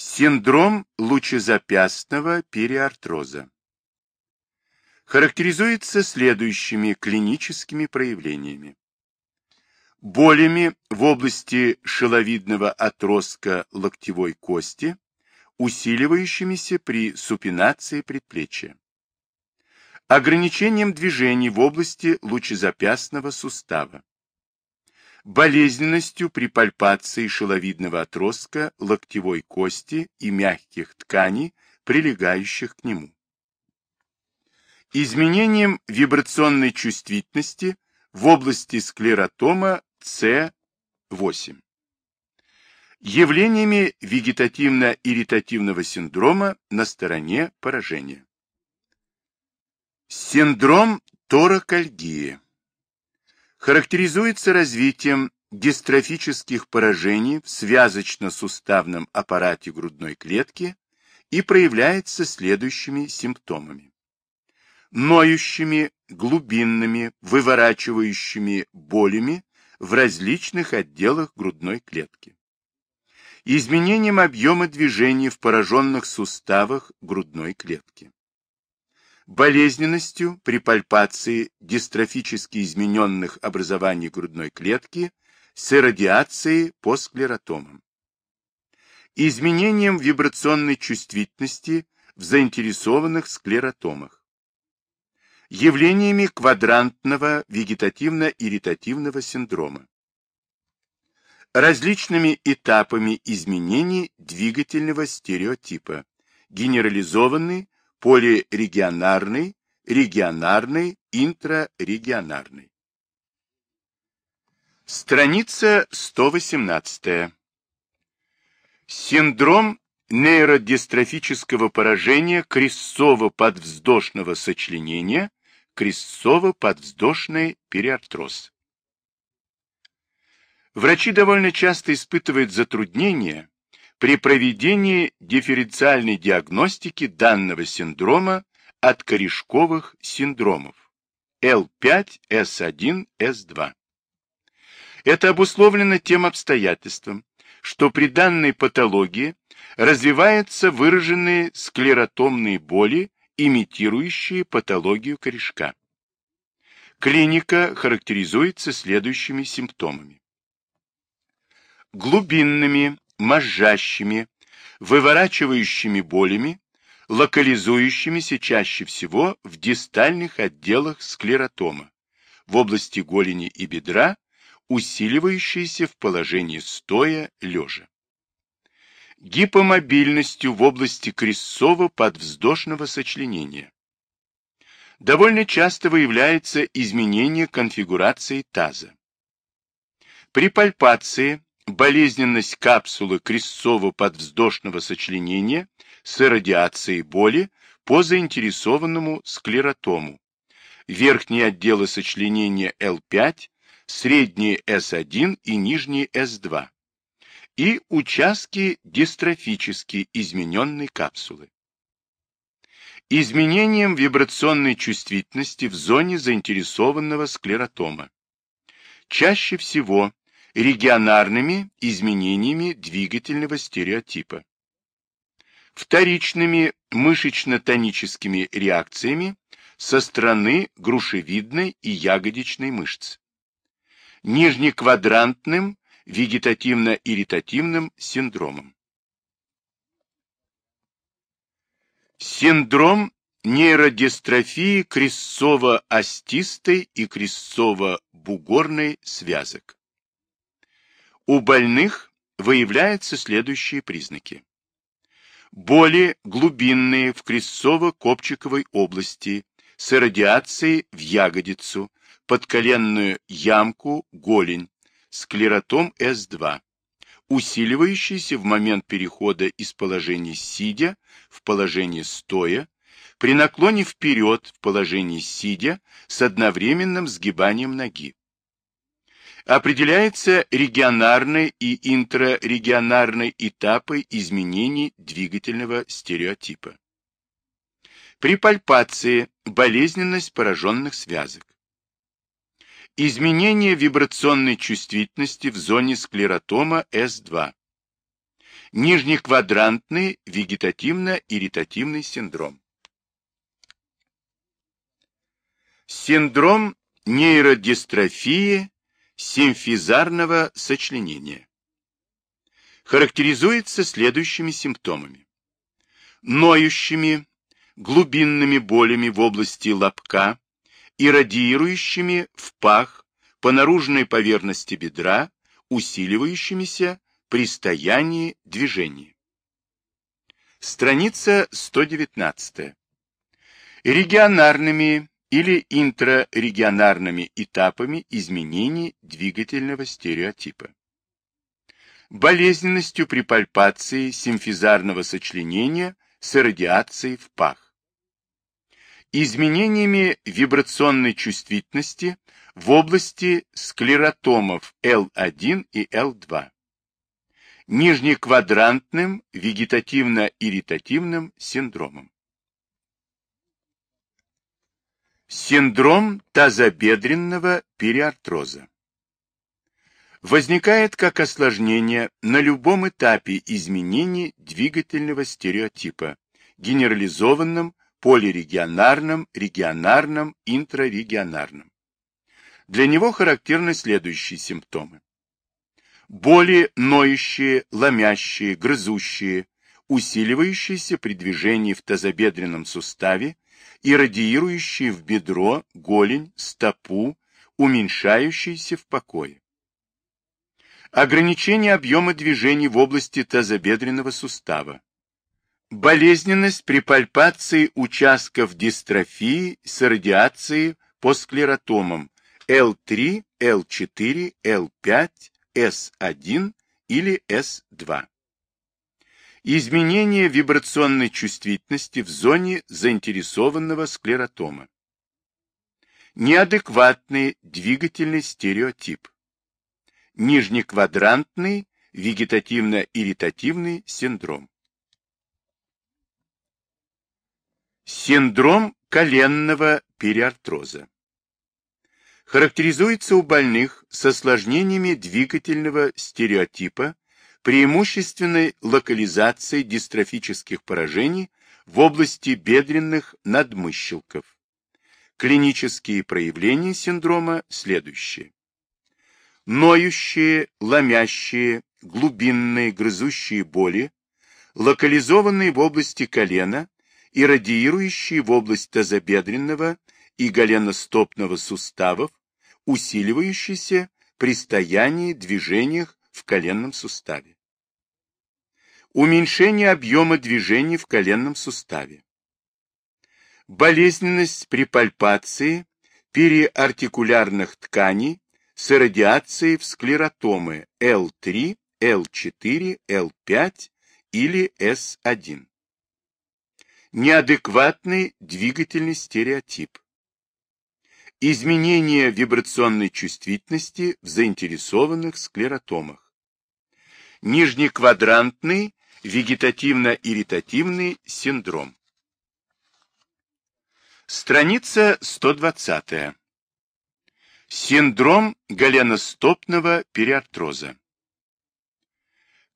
Синдром лучезапястного периартроза характеризуется следующими клиническими проявлениями. Болями в области шиловидного отростка локтевой кости, усиливающимися при супинации предплечья. Ограничением движений в области лучезапястного сустава болезненностью при пальпации шиловидного отростка, локтевой кости и мягких тканей, прилегающих к нему. Изменением вибрационной чувствительности в области склеротома С8. Явлениями вегетативно-ирритативного синдрома на стороне поражения. Синдром торакальгии характеризуется развитием дистрофических поражений в связочно-суставном аппарате грудной клетки и проявляется следующими симптомами. Ноющими, глубинными, выворачивающими болями в различных отделах грудной клетки. Изменением объема движений в пораженных суставах грудной клетки болезненностью при пальпации дистрофически измененных образований грудной клетки с иррадиацией по склеротомам, изменением вибрационной чувствительности в заинтересованных склеротомах, явлениями квадрантного вегетативно-ирритативного синдрома, различными этапами изменений двигательного стереотипа, генерализованный полирегионарный, регионарный, интрарегионарный. Страница 118. Синдром нейродистрофического поражения крестцово-подвздошного сочленения, крестцово-подвздошный периартроз. Врачи довольно часто испытывают затруднения при проведении дифференциальной диагностики данного синдрома от корешковых синдромов L5, S1, S2. Это обусловлено тем обстоятельством, что при данной патологии развиваются выраженные склеротомные боли, имитирующие патологию корешка. Клиника характеризуется следующими симптомами. Глубинными мозжащими, выворачивающими болями, локализующимися чаще всего в дистальных отделах склеротома, в области голени и бедра, усиливающиеся в положении стоя лежа. Гипомобильностью в области крестцово-подвздошного сочленения. Довольно часто выявляется изменение конфигурации таза. При пальпации болезненность капсулы крестцово-подвздошного сочленения с радиацией боли по заинтересованному склеротому, верхние отделы сочленения L5, средние S1 и нижние S2 и участки дистрофически измененной капсулы. Изменением вибрационной чувствительности в зоне заинтересованного склеротома. Чаще всего регионарными изменениями двигательного стереотипа, вторичными мышечно-тоническими реакциями со стороны грушевидной и ягодичной мышц, нижнеквадрантным вегетативно-ирритативным синдромом. Синдром нейродистрофии крестцово-остистой и крестцово-бугорной связок. У больных выявляются следующие признаки. Боли глубинные в крестцово-копчиковой области с радиацией в ягодицу, подколенную ямку, голень, склеротом С2, усиливающийся в момент перехода из положения сидя в положение стоя, при наклоне вперед в положении сидя с одновременным сгибанием ноги определяется регионарной и интрарегионарной этапы изменений двигательного стереотипа. При пальпации болезненность пораженных связок. Изменение вибрационной чувствительности в зоне склеротома С2. Нижнеквадрантный вегетативно-ирритативный синдром. Синдром нейродистрофии симфизарного сочленения. Характеризуется следующими симптомами. Ноющими, глубинными болями в области лобка, иррадиирующими в пах по наружной поверхности бедра, усиливающимися при стоянии движения. Страница 119. Регионарными или интрарегионарными этапами изменений двигательного стереотипа. Болезненностью при пальпации симфизарного сочленения с радиацией в пах. Изменениями вибрационной чувствительности в области склеротомов L1 и L2. Нижнеквадрантным вегетативно-ирритативным синдромом. Синдром тазобедренного периартроза. Возникает как осложнение на любом этапе изменений двигательного стереотипа, генерализованном, полирегионарном, регионарном, интрарегионарном. Для него характерны следующие симптомы. Боли ноющие, ломящие, грызущие, усиливающиеся при движении в тазобедренном суставе и радиирующие в бедро, голень, стопу, уменьшающиеся в покое. Ограничение объема движений в области тазобедренного сустава. Болезненность при пальпации участков дистрофии с радиацией по склеротомам L3, L4, L5, S1 или S2. Изменение вибрационной чувствительности в зоне заинтересованного склеротома. Неадекватный двигательный стереотип. Нижнеквадрантный вегетативно-ирритативный синдром. Синдром коленного периартроза. Характеризуется у больных с осложнениями двигательного стереотипа преимущественной локализацией дистрофических поражений в области бедренных надмыщелков. Клинические проявления синдрома следующие. Ноющие, ломящие, глубинные грызущие боли, локализованные в области колена и радиирующие в область тазобедренного и голеностопного суставов, усиливающиеся при стоянии, движениях в коленном суставе. Уменьшение объема движений в коленном суставе. Болезненность при пальпации периартикулярных тканей с радиацией в склеротомы L3, L4, L5 или S1. Неадекватный двигательный стереотип. Изменение вибрационной чувствительности в заинтересованных склеротомах нижнеквадрантный вегетативно-ирритативный синдром. Страница 120. Синдром голеностопного периартроза.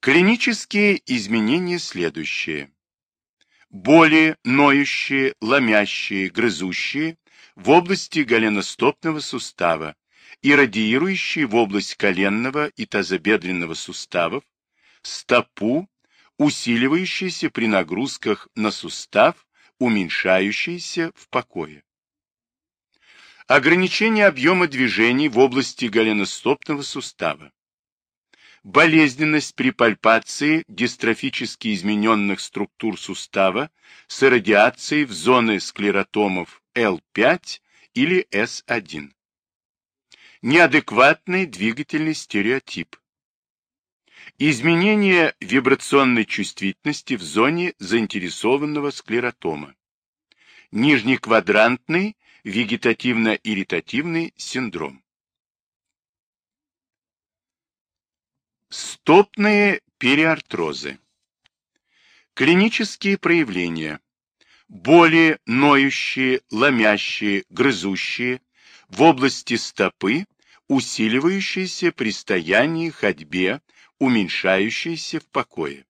Клинические изменения следующие. Боли, ноющие, ломящие, грызущие в области голеностопного сустава и радиирующие в область коленного и тазобедренного суставов, стопу, усиливающийся при нагрузках на сустав, уменьшающийся в покое. Ограничение объема движений в области голеностопного сустава. Болезненность при пальпации дистрофически измененных структур сустава с радиацией в зоны склеротомов L5 или S1. Неадекватный двигательный стереотип. Изменение вибрационной чувствительности в зоне заинтересованного склеротома. Нижнеквадрантный вегетативно-ирритативный синдром. Стопные периартрозы. Клинические проявления. Боли, ноющие, ломящие, грызущие в области стопы, усиливающиеся при стоянии, ходьбе, уменьшающиеся в покое.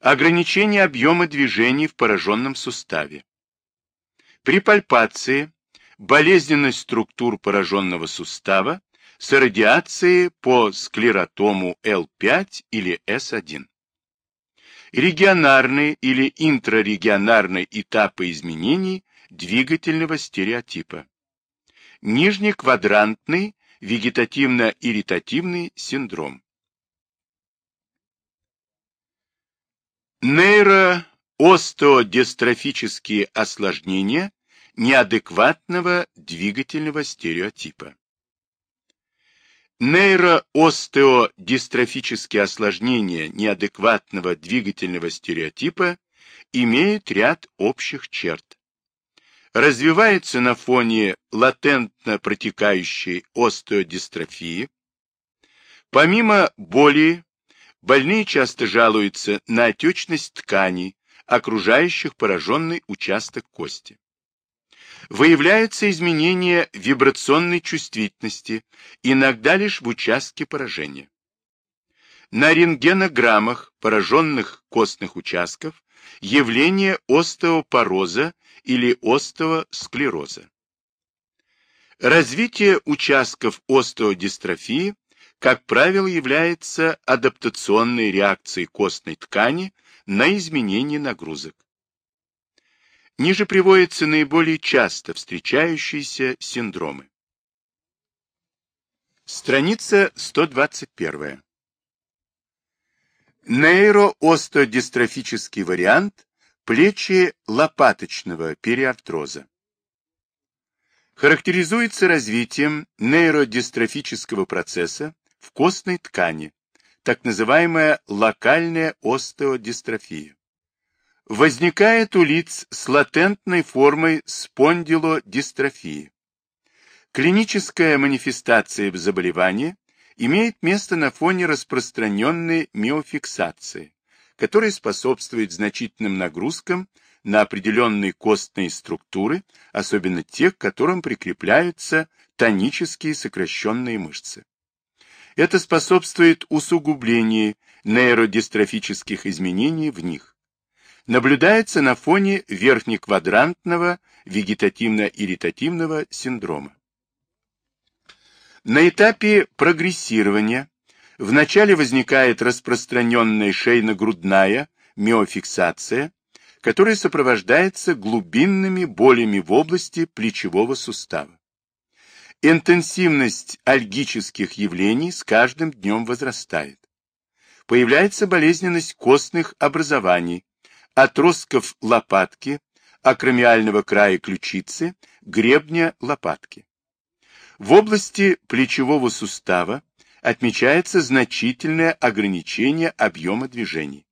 ограничение объема движений в пораженном суставе. При пальпации болезненность структур пораженного сустава с радиацией по склеротому L5 или S1. Регионарные или интрарегионарные этапы изменений двигательного стереотипа. Нижнеквадрантный вегетативно-ирритативный синдром. Нейроостеодистрофические осложнения неадекватного двигательного стереотипа. Нейроостеодистрофические осложнения неадекватного двигательного стереотипа имеют ряд общих черт. Развивается на фоне латентно протекающей остеодистрофии. Помимо боли, больные часто жалуются на отечность тканей, окружающих пораженный участок кости выявляются изменения вибрационной чувствительности, иногда лишь в участке поражения. На рентгенограммах пораженных костных участков явление остеопороза или остеосклероза. Развитие участков остеодистрофии, как правило, является адаптационной реакцией костной ткани на изменение нагрузок. Ниже приводятся наиболее часто встречающиеся синдромы. Страница 121. Нейроостеодистрофический вариант плечи лопаточного периартроза. Характеризуется развитием нейродистрофического процесса в костной ткани, так называемая локальная остеодистрофия возникает у лиц с латентной формой спондилодистрофии. Клиническая манифестация заболевания имеет место на фоне распространенной миофиксации, которая способствует значительным нагрузкам на определенные костные структуры, особенно тех, к которым прикрепляются тонические сокращенные мышцы. Это способствует усугублению нейродистрофических изменений в них наблюдается на фоне верхнеквадрантного вегетативно-ирритативного синдрома. На этапе прогрессирования вначале возникает распространенная шейно-грудная миофиксация, которая сопровождается глубинными болями в области плечевого сустава. Интенсивность альгических явлений с каждым днем возрастает. Появляется болезненность костных образований, отростков лопатки, акромиального края ключицы, гребня лопатки. В области плечевого сустава отмечается значительное ограничение объема движений.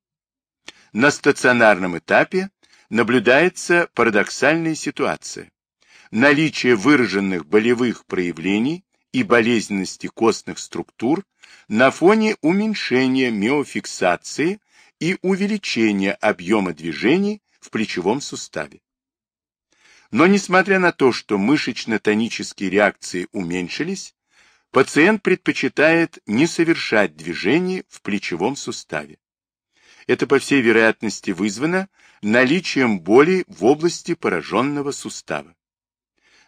На стационарном этапе наблюдается парадоксальная ситуация. Наличие выраженных болевых проявлений и болезненности костных структур на фоне уменьшения миофиксации и увеличение объема движений в плечевом суставе. Но несмотря на то, что мышечно-тонические реакции уменьшились, пациент предпочитает не совершать движений в плечевом суставе. Это, по всей вероятности, вызвано наличием боли в области пораженного сустава.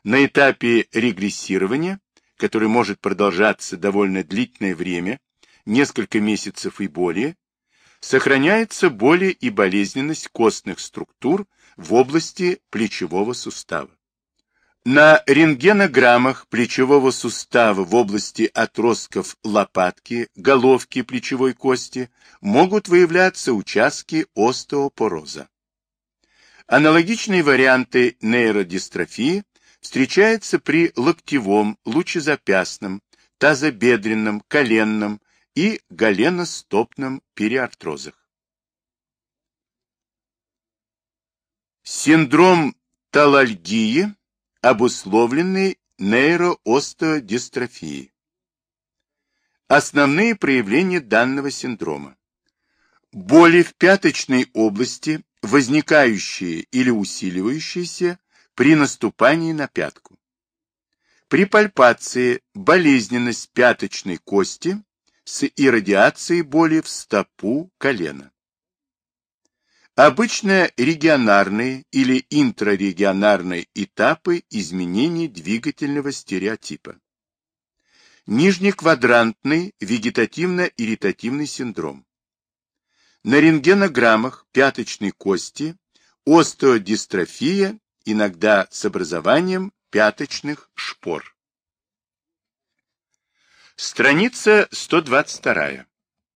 На этапе регрессирования, который может продолжаться довольно длительное время, несколько месяцев и более, сохраняется боли и болезненность костных структур в области плечевого сустава. На рентгенограммах плечевого сустава в области отростков лопатки, головки плечевой кости могут выявляться участки остеопороза. Аналогичные варианты нейродистрофии встречаются при локтевом, лучезапястном, тазобедренном, коленном, и голеностопном периартрозах. Синдром талальгии, обусловленный нейроостеодистрофией. Основные проявления данного синдрома. Боли в пяточной области, возникающие или усиливающиеся при наступании на пятку. При пальпации болезненность пяточной кости с иррадиацией боли в стопу колена. Обычно регионарные или интрарегионарные этапы изменений двигательного стереотипа. Нижнеквадрантный вегетативно-ирритативный синдром. На рентгенограммах пяточной кости остеодистрофия, иногда с образованием пяточных шпор. Страница 122.